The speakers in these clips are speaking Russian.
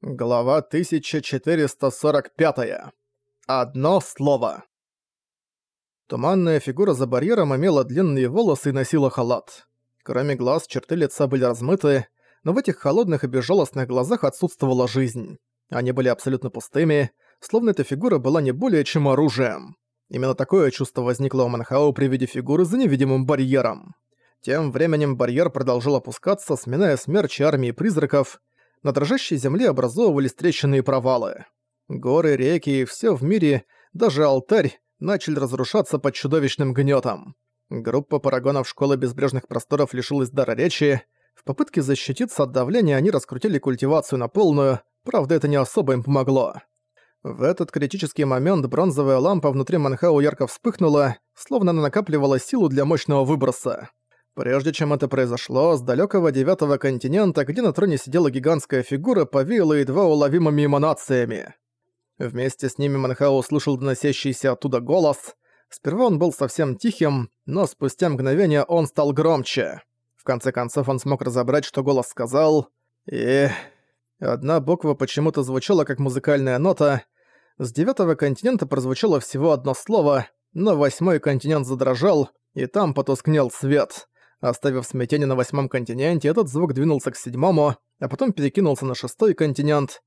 Глава 1445. Одно слово. Туманная фигура за барьером имела длинные волосы и носила халат. Кроме глаз, черты лица были размыты, но в этих холодных и безжалостных глазах отсутствовала жизнь. Они были абсолютно пустыми, словно эта фигура была не более чем оружием. Именно такое чувство возникло у Манхао при виде фигуры за невидимым барьером. Тем временем барьер продолжал опускаться, сминая смерчи армии призраков, на дрожащей земле образовывались трещины и провалы. Горы, реки и всё в мире, даже алтарь, начали разрушаться под чудовищным гнётом. Группа парагонов Школы Безбрежных Просторов лишилась дара речи. В попытке защититься от давления они раскрутили культивацию на полную, правда это не особо им помогло. В этот критический момент бронзовая лампа внутри Манхау ярко вспыхнула, словно она накапливала силу для мощного выброса. Прежде чем это произошло, с далекого девятого континента, где на троне сидела гигантская фигура, повеяла едва уловимыми эманациями. Вместе с ними Манхао услышал доносящийся оттуда голос. Сперва он был совсем тихим, но спустя мгновение он стал громче. В конце концов он смог разобрать, что голос сказал, и... Одна буква почему-то звучала как музыкальная нота. С девятого континента прозвучало всего одно слово, но восьмой континент задрожал, и там потускнел свет. Оставив смятение на восьмом континенте, этот звук двинулся к седьмому, а потом перекинулся на шестой континент.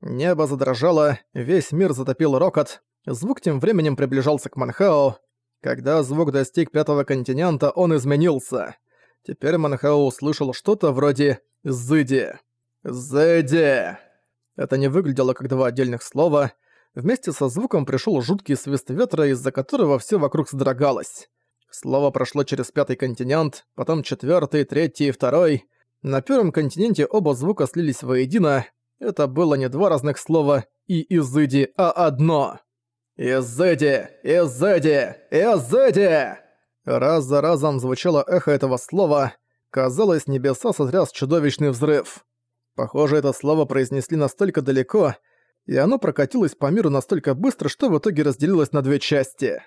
Небо задрожало, весь мир затопил рокот, звук тем временем приближался к Манхао. Когда звук достиг пятого континента, он изменился. Теперь Манхао услышал что-то вроде «зыди». «Зыди!» Это не выглядело как два отдельных слова. Вместе со звуком пришел жуткий свист ветра, из-за которого все вокруг содрогалось. Слово прошло через пятый континент, потом четвертый, третий и второй. На первом континенте оба звука слились воедино. Это было не два разных слова и «изыди», а одно. «Изыди! Изыди! Изыди!» Раз за разом звучало эхо этого слова. Казалось, небеса сотряс чудовищный взрыв. Похоже, это слово произнесли настолько далеко, и оно прокатилось по миру настолько быстро, что в итоге разделилось на две части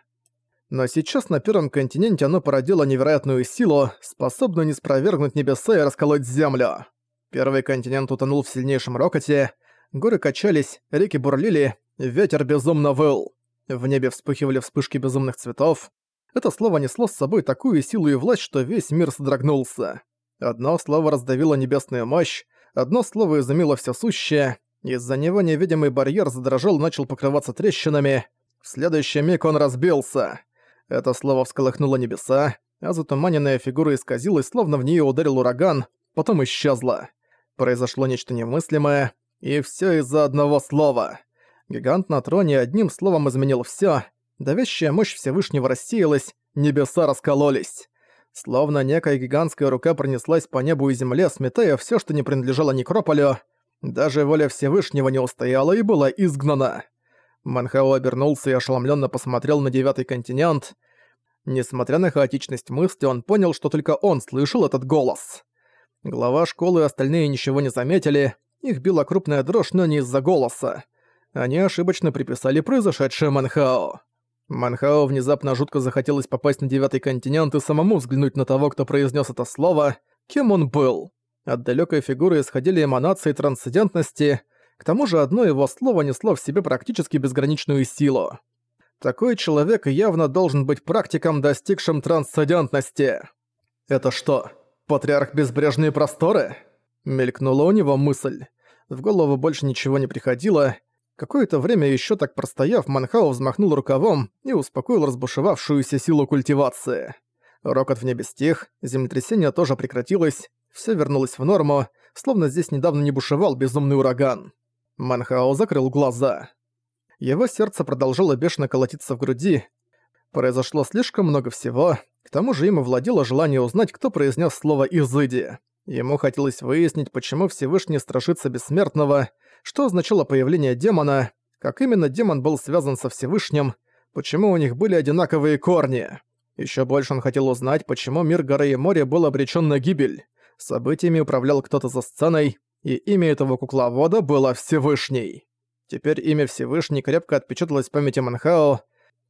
но сейчас на Первом континенте оно породило невероятную силу, способную не спровергнуть небеса и расколоть землю. Первый континент утонул в сильнейшем рокоте, горы качались, реки бурлили, ветер безумно выл. В небе вспыхивали вспышки безумных цветов. Это слово несло с собой такую силу и власть, что весь мир содрогнулся. Одно слово раздавило небесную мощь, одно слово изумило всё сущее, из-за него невидимый барьер задрожал и начал покрываться трещинами. В следующий миг он разбился. Это слово всколыхнуло небеса, а затуманенная фигура исказилась, словно в нее ударил ураган, потом исчезла. Произошло нечто немыслимое, и все из-за одного слова. Гигант на троне одним словом изменил все. давящая мощь Всевышнего рассеялась, небеса раскололись. Словно некая гигантская рука пронеслась по небу и земле, сметая все, что не принадлежало Некрополю. Даже воля Всевышнего не устояла и была изгнана. Манхао обернулся и ошеломленно посмотрел на девятый континент. Несмотря на хаотичность мысли, он понял, что только он слышал этот голос. Глава школы и остальные ничего не заметили, их била крупная дрожь, но не из-за голоса. Они ошибочно приписали произошедшее Манхао. Манхао внезапно жутко захотелось попасть на девятый континент и самому взглянуть на того, кто произнес это слово, кем он был. От далекой фигуры исходили эманации трансцендентности, к тому же одно его слово несло в себе практически безграничную силу. Такой человек явно должен быть практиком, достигшим трансцендентности. «Это что, патриарх Безбрежные Просторы?» Мелькнула у него мысль. В голову больше ничего не приходило. Какое-то время еще так простояв, Манхао взмахнул рукавом и успокоил разбушевавшуюся силу культивации. Рокот в небе стих, землетрясение тоже прекратилось, все вернулось в норму, словно здесь недавно не бушевал безумный ураган. Манхао закрыл глаза. Его сердце продолжало бешено колотиться в груди. Произошло слишком много всего, к тому же ему владело желание узнать, кто произнес слово «изыди». Ему хотелось выяснить, почему Всевышний страшится Бессмертного, что означало появление демона, как именно демон был связан со Всевышним, почему у них были одинаковые корни. Еще больше он хотел узнать, почему мир горы и моря был обречен на гибель. Событиями управлял кто-то за сценой, и имя этого кукловода было Всевышний. Теперь имя Всевышний крепко отпечаталось в памяти Манхао.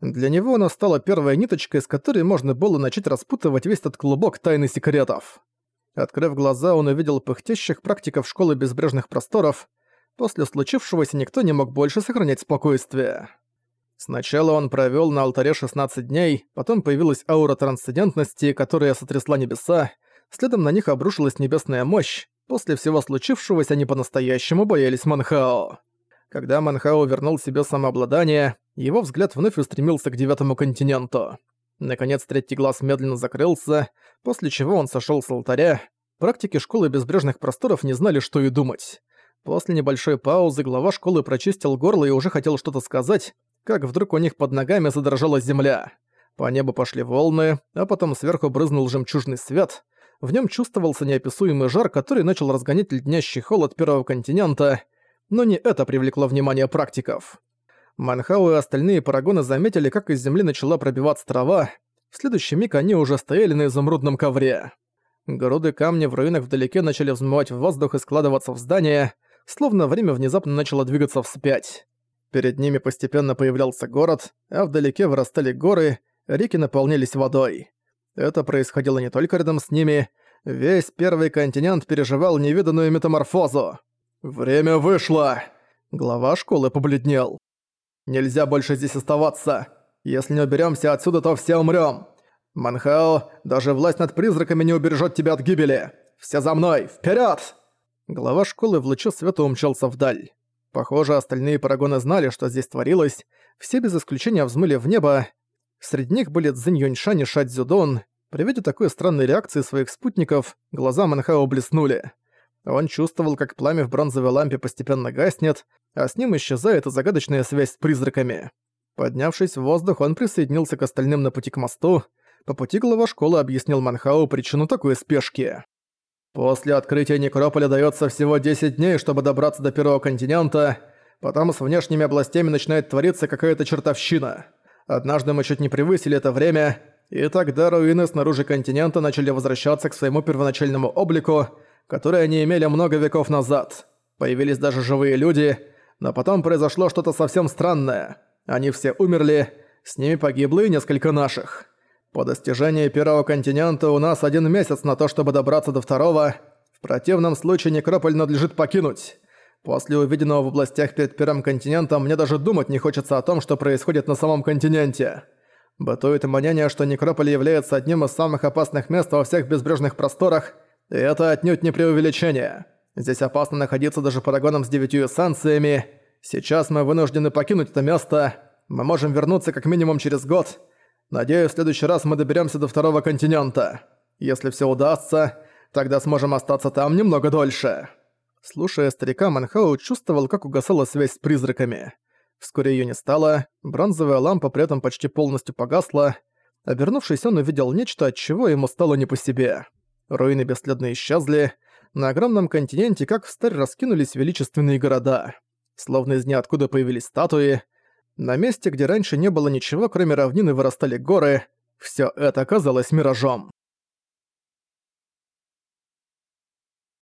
Для него оно стало первой ниточкой, с которой можно было начать распутывать весь этот клубок тайны секретов. Открыв глаза, он увидел пыхтящих практиков Школы Безбрежных Просторов. После случившегося никто не мог больше сохранять спокойствие. Сначала он провёл на алтаре 16 дней, потом появилась аура трансцендентности, которая сотрясла небеса, следом на них обрушилась небесная мощь, после всего случившегося они по-настоящему боялись Манхао. Когда Манхао вернул себе самообладание, его взгляд вновь устремился к девятому континенту. Наконец третий глаз медленно закрылся, после чего он сошёл с алтаря. Практики школы безбрежных просторов не знали, что и думать. После небольшой паузы глава школы прочистил горло и уже хотел что-то сказать, как вдруг у них под ногами задрожала земля. По небу пошли волны, а потом сверху брызнул жемчужный свет. В нем чувствовался неописуемый жар, который начал разгонять леднящий холод Первого континента, но не это привлекло внимание практиков. Манхау и остальные парагоны заметили, как из земли начала пробиваться трава. В следующий миг они уже стояли на изумрудном ковре. Груды камня в руинах вдалеке начали взмывать в воздух и складываться в здания, словно время внезапно начало двигаться вспять. Перед ними постепенно появлялся город, а вдалеке вырастали горы, реки наполнялись водой. Это происходило не только рядом с ними, весь первый континент переживал невиданную метаморфозу. «Время вышло!» Глава школы побледнел. «Нельзя больше здесь оставаться. Если не уберемся отсюда, то все умрем. Манхао, даже власть над призраками не убережет тебя от гибели. Все за мной! Вперед! Глава школы в луче света умчался вдаль. Похоже, остальные парагоны знали, что здесь творилось, все без исключения взмыли в небо. Среди них были Цзинь Юньшань и Ша Цзюдон. При виде такой странной реакции своих спутников, глаза Манхао блеснули. Он чувствовал, как пламя в бронзовой лампе постепенно гаснет, а с ним исчезает и загадочная связь с призраками. Поднявшись в воздух, он присоединился к остальным на пути к мосту. По пути глава школы объяснил Манхау причину такой спешки. После открытия Некрополя дается всего 10 дней, чтобы добраться до Первого континента, потом с внешними областями начинает твориться какая-то чертовщина. Однажды мы чуть не превысили это время, и тогда руины снаружи континента начали возвращаться к своему первоначальному облику, который они имели много веков назад. Появились даже живые люди, но потом произошло что-то совсем странное. Они все умерли, с ними погибло и несколько наших. По достижении первого континента у нас один месяц на то, чтобы добраться до второго. В противном случае Некрополь надлежит покинуть. После увиденного в областях перед первым континентом мне даже думать не хочется о том, что происходит на самом континенте. Бытует мнение, что Некрополь является одним из самых опасных мест во всех безбрежных просторах, и это отнюдь не преувеличение. Здесь опасно находиться даже парагоном с девятью эссенциями. Сейчас мы вынуждены покинуть это место. Мы можем вернуться как минимум через год, Надеюсь, в следующий раз мы доберемся до второго континента. Если все удастся, тогда сможем остаться там немного дольше». Слушая старика, Манхау чувствовал, как угасала связь с призраками. Вскоре ее не стало, бронзовая лампа при этом почти полностью погасла. Обернувшись, он увидел нечто, от чего ему стало не по себе. Руины бесследно исчезли. На огромном континенте, как в старь, раскинулись величественные города. Словно из ниоткуда появились статуи, на месте, где раньше не было ничего, кроме равнины, вырастали горы. Всё это оказалось миражом.